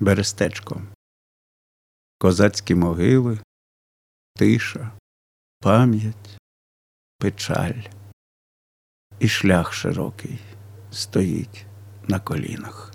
Берестечко. Козацькі могили, тиша, пам'ять, печаль. І шлях широкий стоїть на колінах.